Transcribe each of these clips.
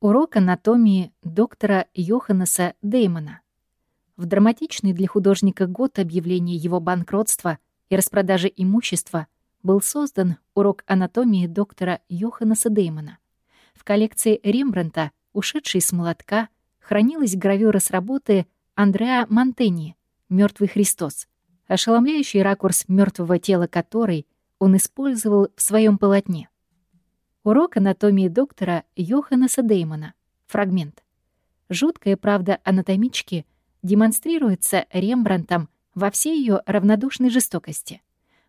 Урок анатомии доктора Йоханнеса Деймона. В драматичный для художника год объявления его банкротства и распродажи имущества был создан урок анатомии доктора Йоханнеса Деймона. В коллекции Рембранта, ушедшей с молотка, хранилась гравюра с работы Андреа Монтени «Мертвый Христос», ошеломляющий ракурс мертвого тела которой он использовал в своем полотне. Урок анатомии доктора Йоханнеса Деймона. Фрагмент. Жуткая правда анатомички демонстрируется Рембрандтом во всей ее равнодушной жестокости.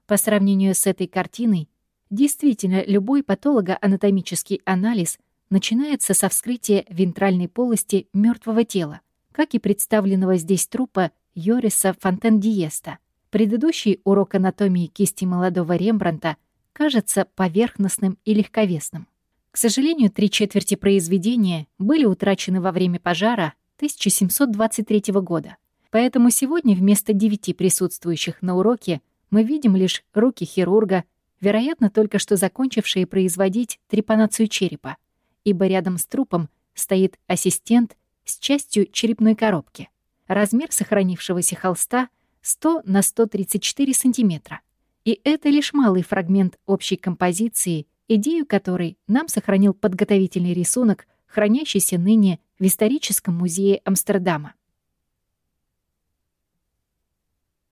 По сравнению с этой картиной, действительно любой патологоанатомический анализ начинается со вскрытия вентральной полости мертвого тела, как и представленного здесь трупа Йориса Фонтен-Диеста. Предыдущий урок анатомии кисти молодого Рембранта — кажется поверхностным и легковесным. К сожалению, три четверти произведения были утрачены во время пожара 1723 года. Поэтому сегодня вместо девяти присутствующих на уроке мы видим лишь руки хирурга, вероятно, только что закончившие производить трепанацию черепа, ибо рядом с трупом стоит ассистент с частью черепной коробки. Размер сохранившегося холста 100 на 134 сантиметра. И это лишь малый фрагмент общей композиции, идею которой нам сохранил подготовительный рисунок, хранящийся ныне в историческом музее Амстердама.